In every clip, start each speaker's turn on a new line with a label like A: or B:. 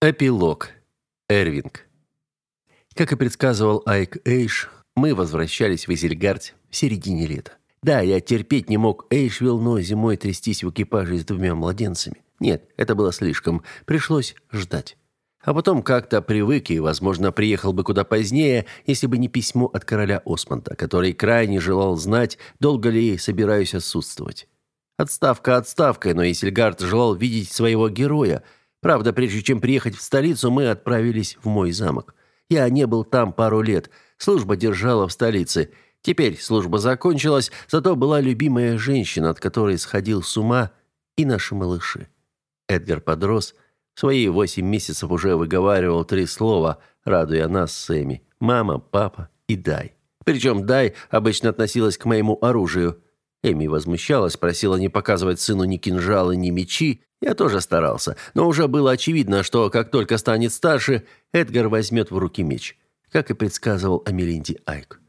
A: Эпилог. Эрвинг. Как и предсказывал Айк Эйш, мы возвращались в Изельгард в середине лета. Да, я терпеть не мог Эйшвилл, но зимой трястись в экипаже с двумя младенцами. Нет, это было слишком. Пришлось ждать. А потом как-то привык и, возможно, приехал бы куда позднее, если бы не письмо от короля Осмонта, который крайне желал знать, долго ли собираюсь отсутствовать. Отставка отставкой, но Исельгард желал видеть своего героя – Правда, прежде чем приехать в столицу, мы отправились в мой замок. Я не был там пару лет. Служба держала в столице. Теперь служба закончилась, зато была любимая женщина, от которой сходил с ума, и наши малыши. Эдгар подрос. В свои восемь месяцев уже выговаривал три слова, радуя нас с Эми. Мама, папа и Дай. Причем Дай обычно относилась к моему оружию. Эми возмущалась, просила не показывать сыну ни кинжалы, ни мечи, я тоже старался, но уже было очевидно, что как только станет старше, Эдгар возьмет в руки меч, как и предсказывал Амелинди Айк.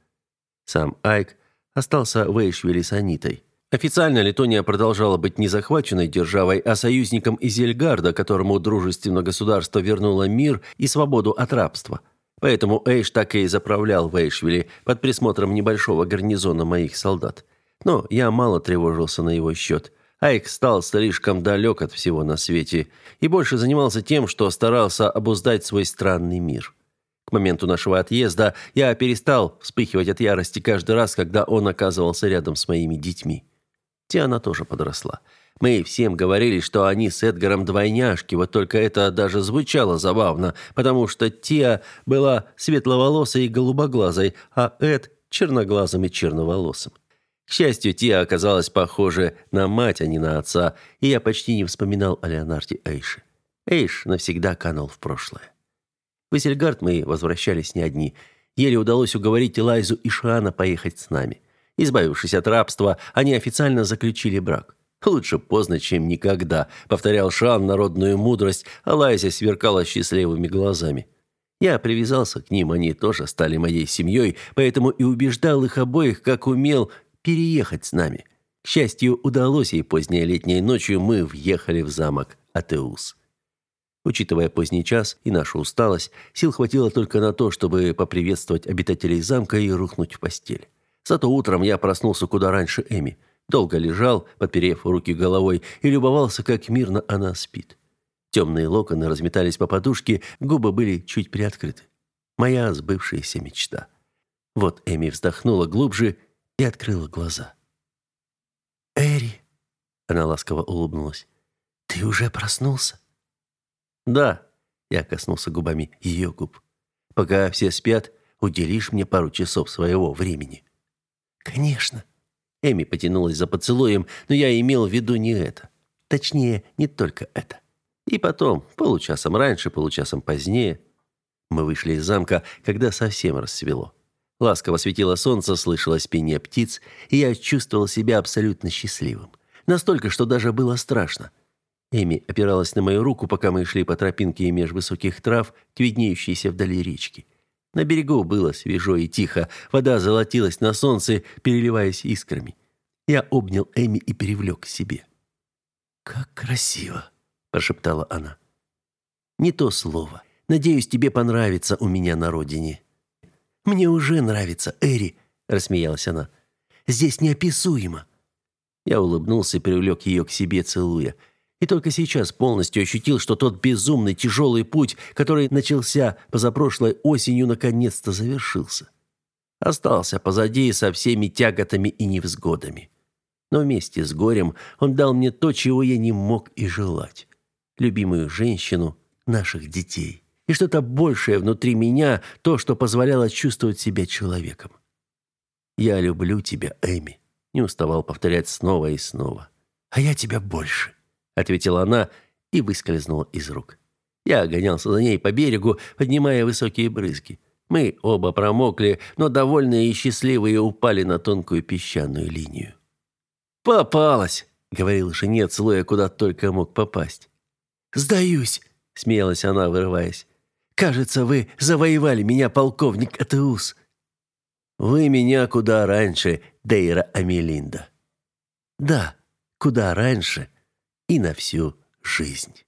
A: Сам Айк остался в Эйшвилле с Анитой. Официально Литония продолжала быть не захваченной державой, а союзником Изельгарда, которому дружественное государство вернуло мир и свободу от рабства. Поэтому Эйш так и заправлял в Эйшвилле под присмотром небольшого гарнизона моих солдат. Но я мало тревожился на его счет – Айк стал слишком далек от всего на свете и больше занимался тем, что старался обуздать свой странный мир. К моменту нашего отъезда я перестал вспыхивать от ярости каждый раз, когда он оказывался рядом с моими детьми. Тиана тоже подросла. Мы всем говорили, что они с Эдгаром двойняшки, вот только это даже звучало забавно, потому что Тиа была светловолосой и голубоглазой, а Эд – черноглазым и черноволосым. К счастью, Тия оказалась похожа на мать, а не на отца, и я почти не вспоминал о Леонарде Эйше. Эйш навсегда канул в прошлое. В Эссельгард мы возвращались не одни. Еле удалось уговорить Элайзу и Шана поехать с нами. Избавившись от рабства, они официально заключили брак. «Лучше поздно, чем никогда», — повторял Шан народную мудрость, а Лайза сверкала счастливыми глазами. Я привязался к ним, они тоже стали моей семьей, поэтому и убеждал их обоих, как умел, переехать с нами. К счастью, удалось, и поздней летней ночью мы въехали в замок Атеус. Учитывая поздний час и нашу усталость, сил хватило только на то, чтобы поприветствовать обитателей замка и рухнуть в постель. Зато утром я проснулся куда раньше Эми. Долго лежал, подперев руки головой, и любовался, как мирно она спит. Темные локоны разметались по подушке, губы были чуть приоткрыты. Моя сбывшаяся мечта. Вот Эми вздохнула глубже и открыла глаза.
B: «Эри!»
A: — она ласково улыбнулась.
B: «Ты уже проснулся?»
A: «Да», — я коснулся губами ее губ. «Пока все спят, уделишь мне пару часов своего времени».
B: «Конечно».
A: Эми потянулась за поцелуем, но я имел в виду не это. Точнее, не только это. И потом, получасом раньше, получасом позднее, мы вышли из замка, когда совсем рассвело. Ласково светило солнце, слышалось пение птиц, и я чувствовал себя абсолютно счастливым. Настолько, что даже было страшно. Эми опиралась на мою руку, пока мы шли по тропинке меж высоких трав к виднеющейся вдали речке. На берегу было свежо и тихо, вода золотилась на солнце, переливаясь искрами. Я обнял Эми и перевлек к себе.
B: «Как красиво!»
A: – прошептала она. «Не то слово. Надеюсь, тебе понравится у меня на родине».
B: Мне уже нравится, Эри, рассмеялась она. Здесь неописуемо.
A: Я улыбнулся и привлек ее к себе, целуя. И только сейчас полностью ощутил, что тот безумный тяжелый путь, который начался позапрошлой осенью, наконец-то завершился. Остался позади со всеми тяготами и невзгодами. Но вместе с горем он дал мне то, чего я не мог и желать. Любимую женщину, наших детей и что-то большее внутри меня, то, что позволяло чувствовать себя человеком. «Я люблю тебя, Эми», — не уставал повторять снова и снова.
B: «А я тебя больше», —
A: ответила она и выскользнула из рук. Я гонялся за ней по берегу, поднимая высокие брызги. Мы оба промокли, но довольные и счастливые упали на тонкую песчаную линию. «Попалась!» — говорил жене, целуя куда только мог попасть.
B: «Сдаюсь!» — смеялась она, вырываясь. Кажется, вы завоевали меня, полковник Атеус.
A: Вы меня куда раньше, Дейра Амелинда.
B: Да, куда раньше и на всю жизнь.